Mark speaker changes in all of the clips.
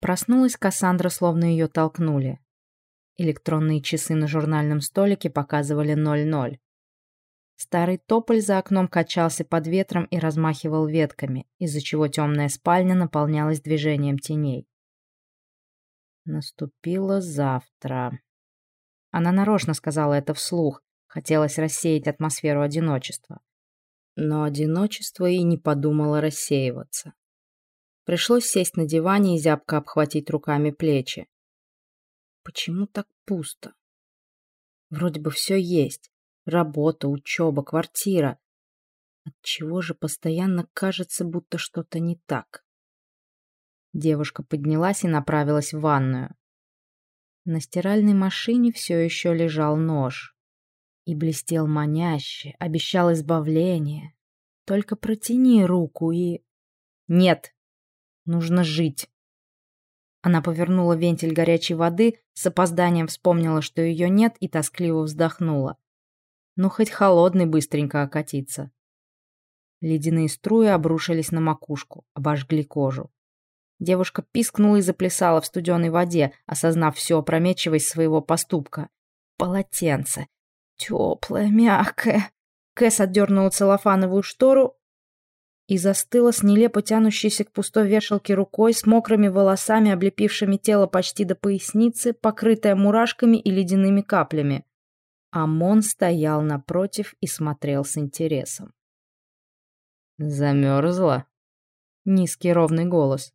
Speaker 1: Проснулась Кассандра, словно ее толкнули. Электронные часы на журнальном столике показывали 00. Старый тополь за окном качался под ветром и размахивал ветками, из-за чего темная спальня наполнялась движением теней. Наступило завтра. Она нарочно сказала это вслух, хотелось рассеять атмосферу одиночества. Но одиночество и не подумало рассеиваться. Пришлось сесть на диване и зябко обхватить руками плечи. Почему так пусто? Вроде бы все есть. Работа, учеба, квартира. Отчего же постоянно кажется, будто что-то не так? Девушка поднялась и направилась в ванную. На стиральной машине все еще лежал нож. И блестел маняще, обещал избавление. Только протяни руку и... Нет, нужно жить. Она повернула вентиль горячей воды, с опозданием вспомнила, что ее нет, и тоскливо вздохнула. Ну, хоть холодный быстренько окатиться. Ледяные струи обрушились на макушку, обожгли кожу. Девушка пискнула и заплясала в студеной воде, осознав всю опрометчивость своего поступка. Полотенце. Теплое, мягкое. Кэс отдернула целлофановую штору и застыла с нелепо тянущейся к пустой вешалке рукой, с мокрыми волосами, облепившими тело почти до поясницы, покрытое мурашками и ледяными каплями. Амон стоял напротив и смотрел с интересом. «Замерзла?» Низкий ровный голос.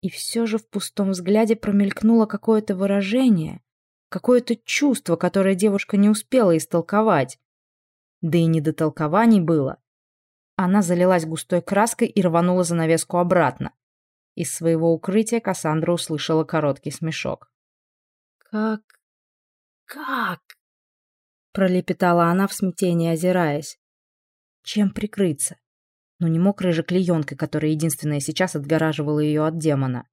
Speaker 1: И все же в пустом взгляде промелькнуло какое-то выражение, какое-то чувство, которое девушка не успела истолковать. Да и не до толкований было. Она залилась густой краской и рванула занавеску обратно. Из своего укрытия Кассандра услышала короткий смешок. «Как... как...» пролепетала она в смятении, озираясь. Чем прикрыться? Но не мокрой же клеенкой, которая единственная сейчас отгораживала ее от демона.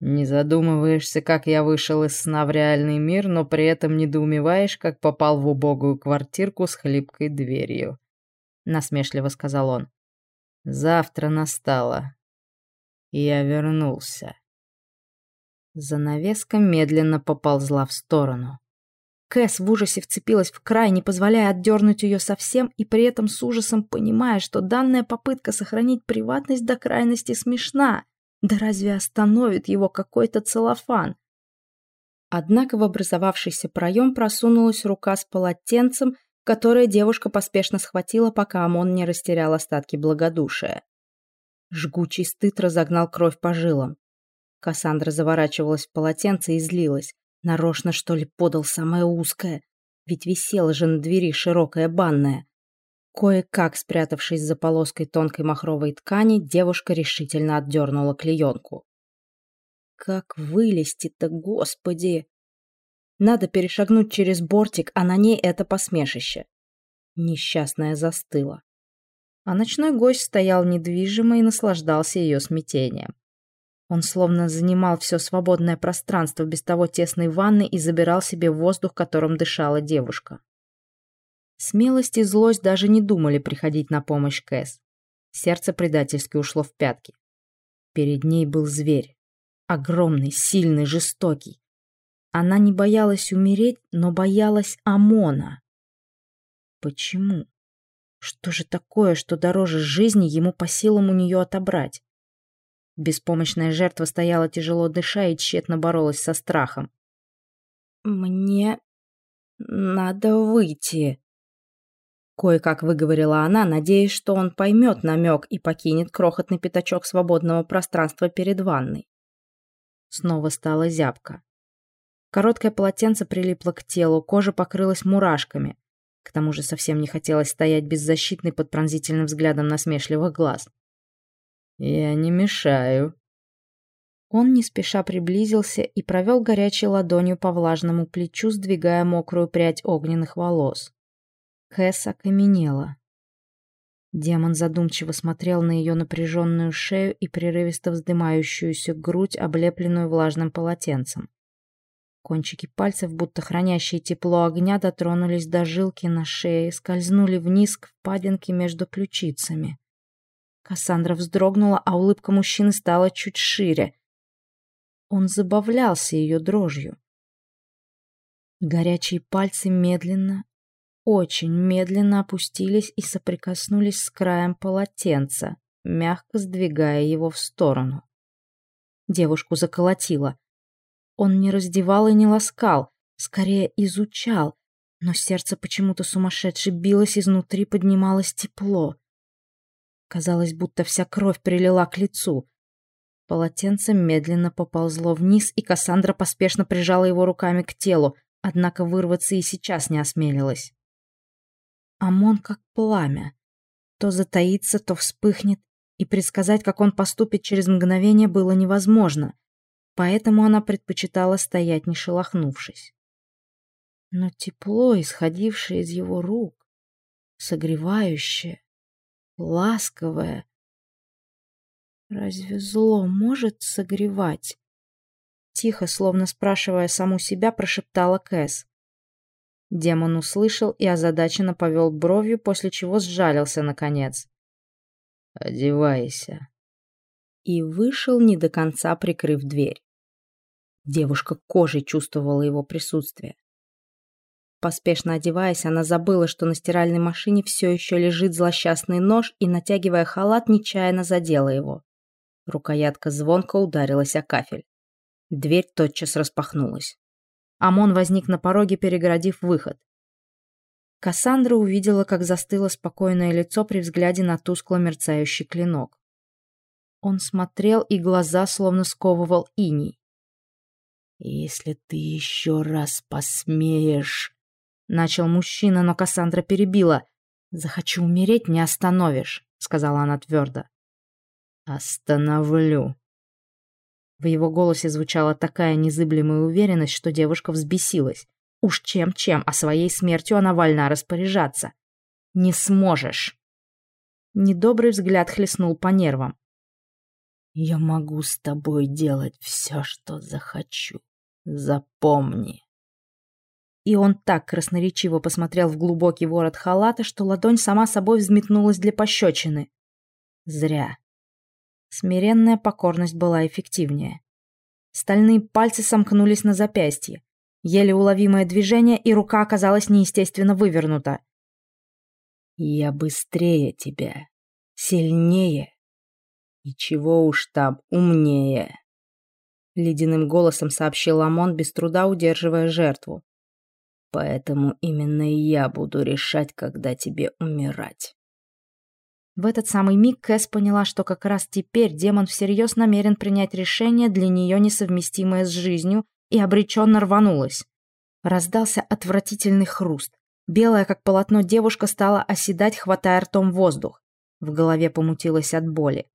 Speaker 1: Не задумываешься, как я вышел из сна в реальный мир, но при этом недоумеваешь, как попал в убогую квартирку с хлипкой дверью. Насмешливо сказал он. Завтра настало. Я вернулся. Занавеска медленно поползла в сторону. Кэс в ужасе вцепилась в край, не позволяя отдернуть ее совсем, и при этом с ужасом понимая, что данная попытка сохранить приватность до крайности смешна. Да разве остановит его какой-то целлофан? Однако в образовавшийся проем просунулась рука с полотенцем, которое девушка поспешно схватила, пока Амон не растерял остатки благодушия. Жгучий стыд разогнал кровь по жилам. Кассандра заворачивалась в полотенце и злилась. Нарочно, что ли, подал самое узкое? Ведь висела же на двери широкая банная. Кое-как спрятавшись за полоской тонкой махровой ткани, девушка решительно отдернула клеенку. Как вылезти-то, господи! Надо перешагнуть через бортик, а на ней это посмешище. Несчастная застыла. А ночной гость стоял недвижимо и наслаждался ее смятением. Он словно занимал все свободное пространство без того тесной ванны и забирал себе воздух, которым дышала девушка. Смелость и злость даже не думали приходить на помощь Кэс. Сердце предательски ушло в пятки. Перед ней был зверь. Огромный, сильный, жестокий. Она не боялась умереть, но боялась Амона. Почему? Что же такое, что дороже жизни ему по силам у нее отобрать? Беспомощная жертва стояла тяжело дыша и тщетно боролась со страхом. «Мне надо выйти», — кое-как выговорила она, надеясь, что он поймет намек и покинет крохотный пятачок свободного пространства перед ванной. Снова стала зябко. Короткое полотенце прилипло к телу, кожа покрылась мурашками. К тому же совсем не хотелось стоять беззащитной под пронзительным взглядом насмешливых глаз. «Я не мешаю». Он не спеша приблизился и провел горячей ладонью по влажному плечу, сдвигая мокрую прядь огненных волос. Кэс окаменела. Демон задумчиво смотрел на ее напряженную шею и прерывисто вздымающуюся грудь, облепленную влажным полотенцем. Кончики пальцев, будто хранящие тепло огня, дотронулись до жилки на шее и скользнули вниз к впадинке между ключицами. Кассандра вздрогнула, а улыбка мужчины стала чуть шире. Он забавлялся ее дрожью. Горячие пальцы медленно, очень медленно опустились и соприкоснулись с краем полотенца, мягко сдвигая его в сторону. Девушку заколотило. Он не раздевал и не ласкал, скорее изучал, но сердце почему-то сумасшедше билось изнутри, поднималось тепло. Казалось, будто вся кровь прилила к лицу. Полотенце медленно поползло вниз, и Кассандра поспешно прижала его руками к телу, однако вырваться и сейчас не осмелилась. Амон как пламя. То затаится, то вспыхнет, и предсказать, как он поступит через мгновение, было невозможно, поэтому она предпочитала стоять, не шелохнувшись. Но тепло, исходившее из его рук, согревающее, ласковое. Разве зло может согревать? Тихо, словно спрашивая саму себя, прошептала Кэс. Демон услышал и озадаченно повел бровью, после чего сжалился наконец. «Одевайся». И вышел, не до конца прикрыв дверь. Девушка кожей чувствовала его присутствие. Поспешно одеваясь, она забыла, что на стиральной машине все еще лежит злосчастный нож и, натягивая халат, нечаянно задела его. Рукоятка звонко ударилась о кафель. Дверь тотчас распахнулась. Амон возник на пороге, перегородив выход. Кассандра увидела, как застыло спокойное лицо при взгляде на тускло мерцающий клинок. Он смотрел, и глаза словно сковывал иней. «Если ты еще раз посмеешь...» Начал мужчина, но Кассандра перебила. «Захочу умереть, не остановишь», — сказала она твердо. «Остановлю», в его голосе звучала такая незыблемая уверенность, что девушка взбесилась. Уж чем-чем, а своей смертью она вольна распоряжаться. «Не сможешь!» Недобрый взгляд хлестнул по нервам. «Я могу с тобой делать все, что захочу. Запомни!» И он так красноречиво посмотрел в глубокий ворот халата, что ладонь сама собой взметнулась для пощечины. Зря. Смиренная покорность была эффективнее. Стальные пальцы сомкнулись на запястье. Еле уловимое движение, и рука оказалась неестественно вывернута. «Я быстрее тебя, сильнее и чего уж там умнее», — ледяным голосом сообщил Ламон, без труда удерживая жертву. «Поэтому именно я буду решать, когда тебе умирать». В этот самый миг Кэс поняла, что как раз теперь демон всерьез намерен принять решение, для нее несовместимое с жизнью, и обреченно рванулась. Раздался отвратительный хруст. Белая, как полотно, девушка стала оседать, хватая ртом воздух. В голове помутилась от боли.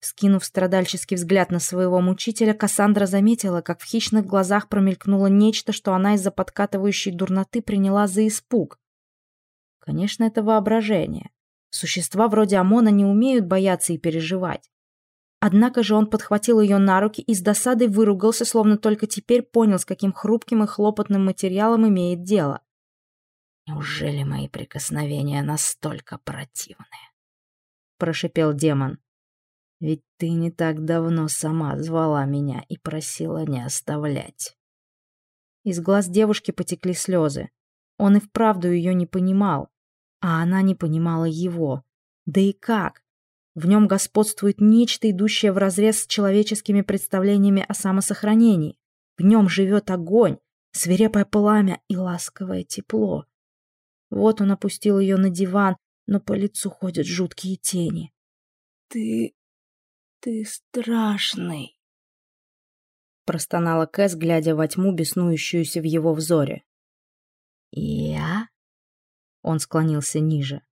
Speaker 1: Скинув страдальческий взгляд на своего мучителя, Кассандра заметила, как в хищных глазах промелькнуло нечто, что она из-за подкатывающей дурноты приняла за испуг. Конечно, это воображение. Существа вроде Амона не умеют бояться и переживать. Однако же он подхватил ее на руки и с досадой выругался, словно только теперь понял, с каким хрупким и хлопотным материалом имеет дело. «Неужели мои прикосновения настолько противные?» – прошипел демон. «Ведь ты не так давно сама звала меня и просила не оставлять». Из глаз девушки потекли слезы. Он и вправду ее не понимал. А она не понимала его. Да и как? В нем господствует нечто, идущее вразрез с человеческими представлениями о самосохранении. В нем живет огонь, свирепое пламя и ласковое тепло. Вот он опустил ее на диван, но по лицу ходят жуткие тени. «Ты... ты страшный», — простонала Кэс, глядя во тьму, беснующуюся в его взоре. «Я?» Он склонился ниже.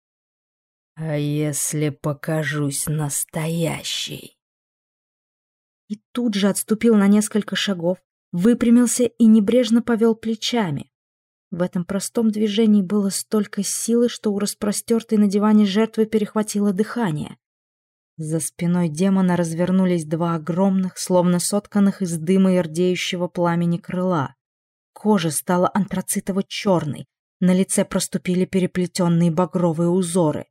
Speaker 1: «А если покажусь настоящий?» И тут же отступил на несколько шагов, выпрямился и небрежно повел плечами. В этом простом движении было столько силы, что у распростертой на диване жертвы перехватило дыхание. За спиной демона развернулись два огромных, словно сотканных из дыма и рдеющего пламени крыла. Кожа стала антрацитово-черной, на лице проступили переплетенные багровые узоры.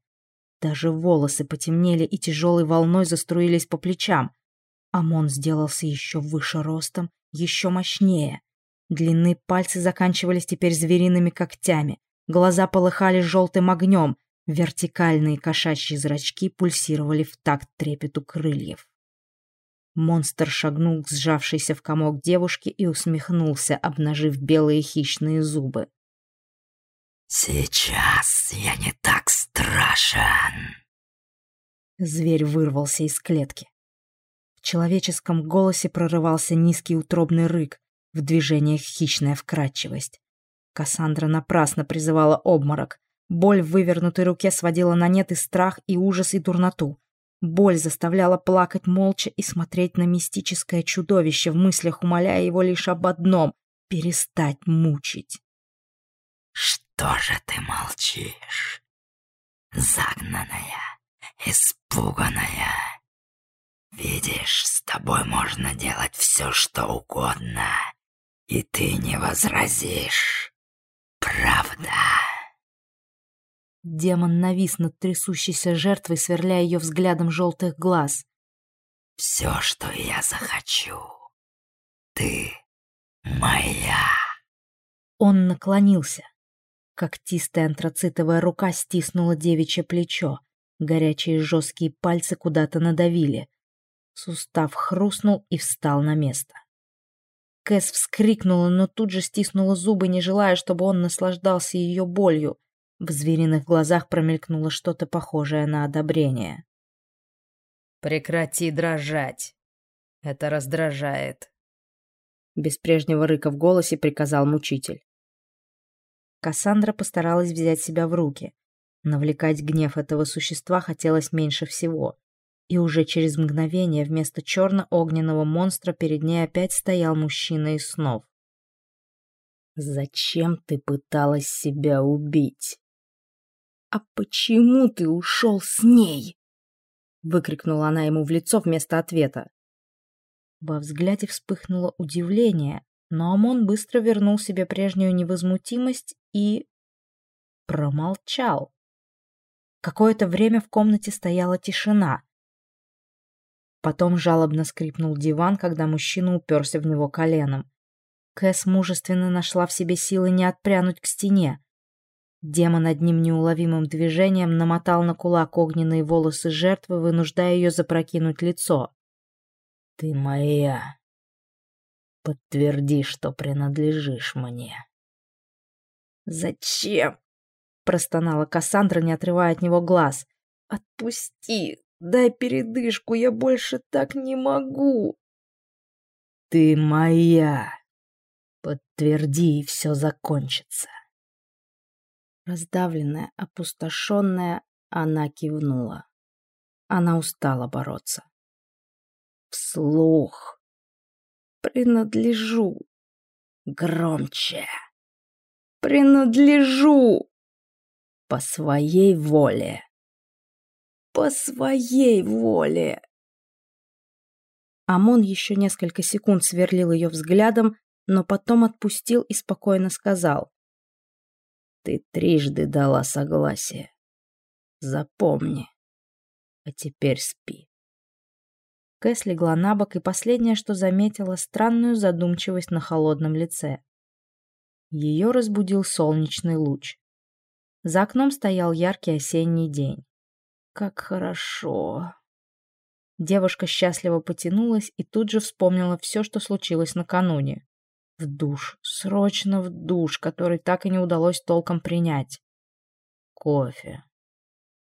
Speaker 1: Даже волосы потемнели и тяжелой волной заструились по плечам. Амон сделался еще выше ростом, еще мощнее. Длинные пальцы заканчивались теперь звериными когтями, глаза полыхали желтым огнем, вертикальные кошачьи зрачки пульсировали в такт трепету крыльев. Монстр шагнул к сжавшейся в комок девушке и усмехнулся, обнажив белые хищные зубы.
Speaker 2: «Сейчас я не так страшен!»
Speaker 1: Зверь вырвался из клетки. В человеческом голосе прорывался низкий утробный рык, в движениях хищная вкрадчивость. Кассандра напрасно призывала обморок. Боль в вывернутой руке сводила на нет и страх, и ужас, и дурноту. Боль заставляла плакать молча и смотреть на мистическое чудовище, в мыслях умоляя его лишь об одном — перестать мучить.
Speaker 2: «Что же ты молчишь? Загнанная, испуганная. Видишь, с тобой можно делать все, что угодно, и ты не возразишь. Правда?»
Speaker 1: Демон навис над трясущейся жертвой, сверляя ее взглядом желтых глаз.
Speaker 2: «Все, что я захочу. Ты моя».
Speaker 1: Он наклонился. Когтистая антрацитовая рука стиснула девичье плечо. Горячие жесткие пальцы куда-то надавили. Сустав хрустнул и встал на место. Кэс вскрикнула, но тут же стиснула зубы, не желая, чтобы он наслаждался ее болью. В звериных глазах промелькнуло что-то похожее на одобрение.
Speaker 3: «Прекрати дрожать. Это раздражает», —
Speaker 1: без прежнего рыка в голосе приказал мучитель. Кассандра постаралась взять себя в руки. Навлекать гнев этого существа хотелось меньше всего. И уже через мгновение вместо черно-огненного монстра перед ней опять стоял мужчина из снов. «Зачем ты пыталась себя убить?» «А почему ты ушел с ней?» Выкрикнула она ему в лицо вместо ответа. Во взгляде вспыхнуло удивление, но Амон быстро вернул себе прежнюю невозмутимость и... промолчал. Какое-то время в комнате стояла тишина. Потом жалобно скрипнул диван, когда мужчина уперся в него коленом. Кэс мужественно нашла в себе силы не отпрянуть к стене. Демон одним неуловимым движением намотал на кулак огненные волосы жертвы, вынуждая ее запрокинуть лицо. «Ты моя. Подтверди, что принадлежишь мне».
Speaker 3: «Зачем?»
Speaker 1: — простонала Кассандра, не отрывая от него глаз.
Speaker 3: «Отпусти! Дай передышку, я больше так не могу!»
Speaker 1: «Ты моя! Подтверди, и все закончится!» Раздавленная, опустошенная, она кивнула. Она устала бороться. Вслух. Принадлежу. Громче. Принадлежу. По своей воле. По своей воле. Амон еще несколько секунд сверлил ее взглядом, но потом отпустил и спокойно сказал. Ты трижды дала согласие. Запомни. А теперь спи. Кэс легла на бок, и последнее, что заметила, странную задумчивость на холодном лице. Ее разбудил солнечный луч. За окном стоял яркий осенний день. Как хорошо. Девушка счастливо потянулась и тут же вспомнила все, что случилось накануне. В душ, срочно в душ, который так и не удалось толком принять. Кофе.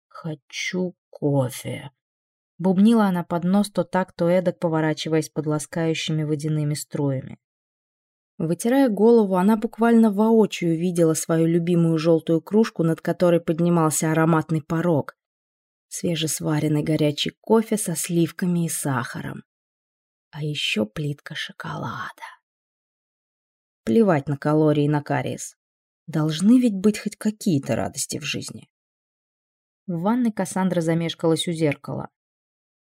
Speaker 1: Хочу кофе. Бубнила она под нос то так, то эдак, поворачиваясь под ласкающими водяными струями. Вытирая голову, она буквально воочию видела свою любимую желтую кружку, над которой поднимался ароматный порог. Свежесваренный горячий кофе со сливками и сахаром. А еще плитка шоколада. Плевать на калории и на кариес. Должны ведь быть хоть какие-то радости в жизни. В ванной Кассандра замешкалась у зеркала.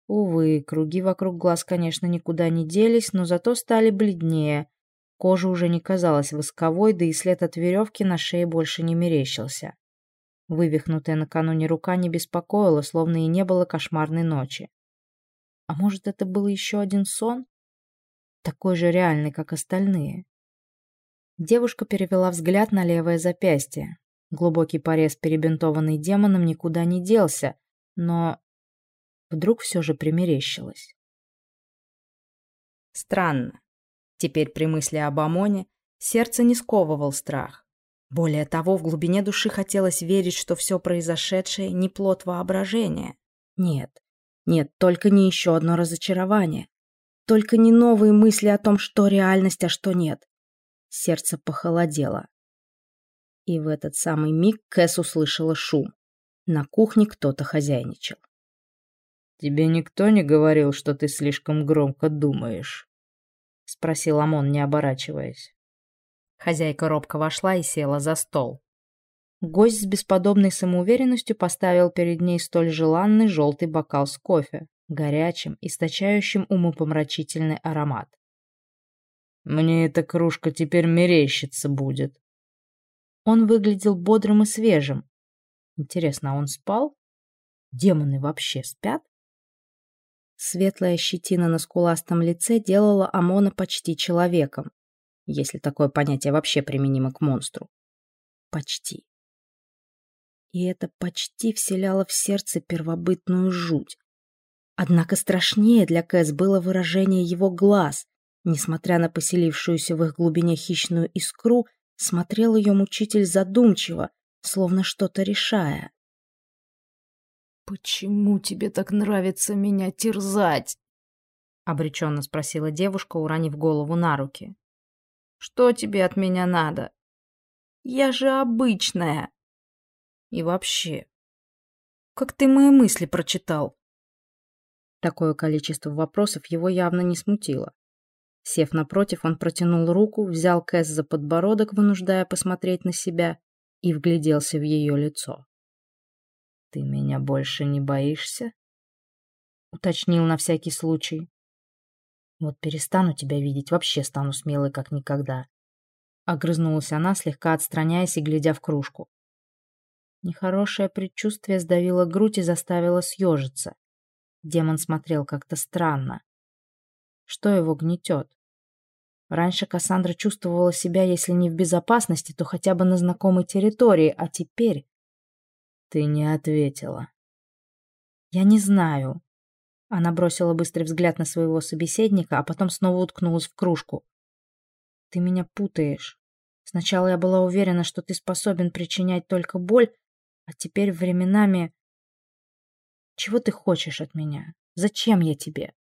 Speaker 1: Увы, круги вокруг глаз, конечно, никуда не делись, но зато стали бледнее. Кожа уже не казалась восковой, да и след от веревки на шее больше не мерещился. Вывихнутая накануне рука не беспокоила, словно и не было кошмарной ночи. А может, это был еще один сон? Такой же реальный, как остальные. Девушка перевела взгляд на левое запястье. Глубокий порез, перебинтованный демоном, никуда не делся, но вдруг все же примерещилось. Странно. Теперь при мысли об Амоне сердце не сковывал страх. Более того, в глубине души хотелось верить, что все произошедшее не плод воображения. Нет, нет, только не еще одно разочарование. Только не новые мысли о том, что реальность, а что нет. Сердце похолодело. И в этот самый миг Кэс услышала шум. На кухне кто-то хозяйничал.
Speaker 3: «Тебе никто не говорил, что ты слишком громко думаешь?» — спросил Амон, не оборачиваясь.
Speaker 1: Хозяйка робко вошла и села за стол. Гость с бесподобной самоуверенностью поставил перед ней столь желанный желтый бокал с кофе, горячим, источающим умопомрачительный аромат.
Speaker 3: «Мне эта кружка теперь мерещиться будет»,
Speaker 1: он выглядел бодрым и свежим. Интересно, а он спал? Демоны вообще спят? Светлая щетина на скуластом лице делала Амона почти человеком, если такое понятие вообще применимо к монстру. Почти. И это почти вселяло в сердце первобытную жуть. Однако страшнее для Кэс было выражение его глаз, несмотря на поселившуюся в их глубине хищную искру — Смотрел ее мучитель задумчиво, словно что-то решая.
Speaker 3: «Почему тебе так нравится меня терзать?» — обреченно спросила девушка, уронив голову на руки. «Что тебе от меня надо? Я же обычная. И вообще, как ты мои мысли прочитал?»
Speaker 1: Такое количество вопросов его явно не смутило. Сев напротив, он протянул руку, взял Кэс за подбородок, вынуждая посмотреть на себя, и вгляделся в ее лицо.
Speaker 3: «Ты меня больше не боишься?»
Speaker 1: — уточнил на всякий случай. «Вот перестану тебя видеть, вообще стану смелой, как никогда». Огрызнулась она, слегка отстраняясь и глядя в кружку. Нехорошее предчувствие сдавило грудь и заставило съежиться. Демон смотрел как-то странно. Что его гнетет? Раньше Кассандра чувствовала себя, если не в безопасности, то хотя бы на знакомой территории, а теперь...
Speaker 3: Ты не ответила.
Speaker 1: Я не знаю. Она бросила быстрый взгляд на своего собеседника, а потом снова уткнулась в кружку. Ты меня путаешь. Сначала я была уверена, что ты способен причинять только боль, а теперь временами... Чего ты хочешь от меня? Зачем я тебе?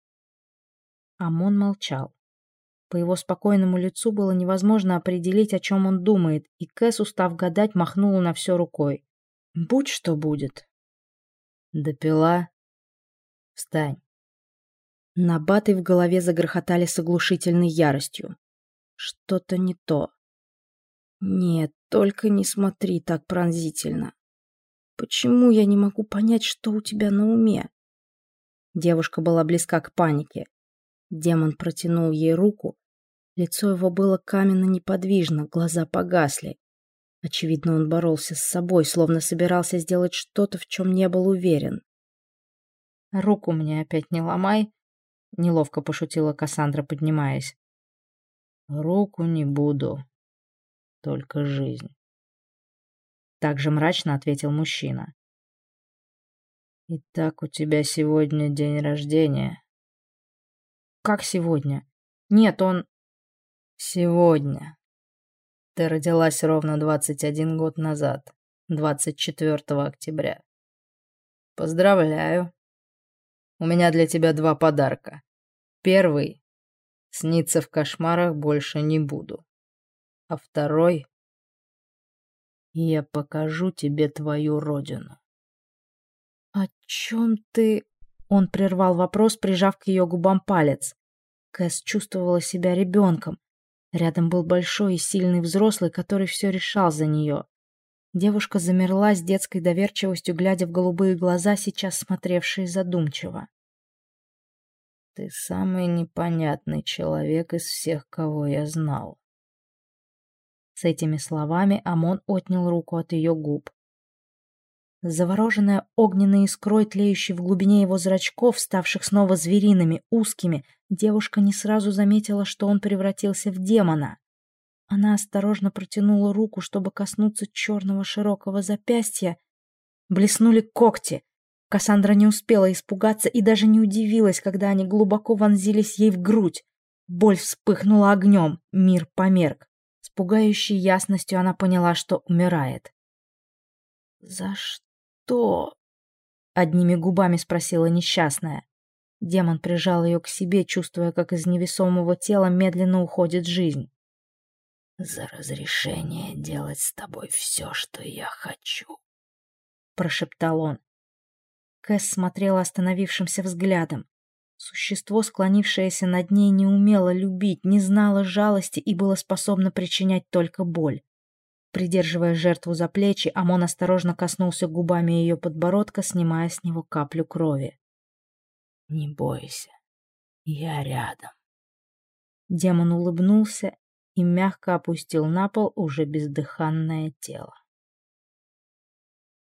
Speaker 1: Амон молчал. По его спокойному лицу было невозможно определить, о чем он думает, и Кэс, устав гадать, махнула на все рукой. «Будь что будет».
Speaker 3: «Допила? Встань».
Speaker 1: Набаты в голове загрохотали с оглушительной яростью. Что-то не то. Нет, только не смотри так пронзительно. Почему я не могу понять, что у тебя на уме? Девушка была близка к панике. Демон протянул ей руку. Лицо его было каменно неподвижно, глаза погасли. Очевидно, он боролся с собой, словно собирался сделать что-то, в чем не был уверен. «Руку мне опять не ломай», — неловко пошутила Кассандра, поднимаясь.
Speaker 3: «Руку не буду, только жизнь», —
Speaker 1: так же мрачно ответил мужчина.
Speaker 3: «Итак, у тебя сегодня день рождения»,
Speaker 1: как сегодня? Нет, он...
Speaker 3: Сегодня. Ты родилась ровно 21 год назад, 24 октября. Поздравляю. У меня для тебя два подарка. Первый — сниться в кошмарах больше не буду. А второй — я покажу тебе твою родину.
Speaker 1: «О чем ты...» Он прервал вопрос, прижав к ее губам палец. Кэс чувствовала себя ребенком. Рядом был большой и сильный взрослый, который все решал за нее. Девушка замерла с детской доверчивостью, глядя в голубые глаза, сейчас смотревшие задумчиво.
Speaker 3: «Ты самый непонятный человек из всех, кого я знал».
Speaker 1: С этими словами Амон отнял руку от ее губ. Завороженная огненной искрой, тлеющей в глубине его зрачков, ставших снова звериными, узкими, девушка не сразу заметила, что он превратился в демона. Она осторожно протянула руку, чтобы коснуться черного широкого запястья. Блеснули когти. Кассандра не успела испугаться и даже не удивилась, когда они глубоко вонзились ей в грудь. Боль вспыхнула огнем, мир померк. С пугающей ясностью она поняла, что умирает. «За что?» — одними губами спросила несчастная. Демон прижал ее к себе, чувствуя, как из невесомого тела медленно уходит жизнь.
Speaker 2: «За разрешение делать с тобой все, что я хочу», —
Speaker 1: прошептал он. Кэс смотрела остановившимся взглядом. Существо, склонившееся над ней, не умело любить, не знало жалости и было способно причинять только боль. Придерживая жертву за плечи, Амон осторожно коснулся губами ее подбородка, снимая с него каплю крови.
Speaker 2: «Не бойся, я рядом».
Speaker 1: Демон улыбнулся и мягко опустил на пол уже бездыханное тело.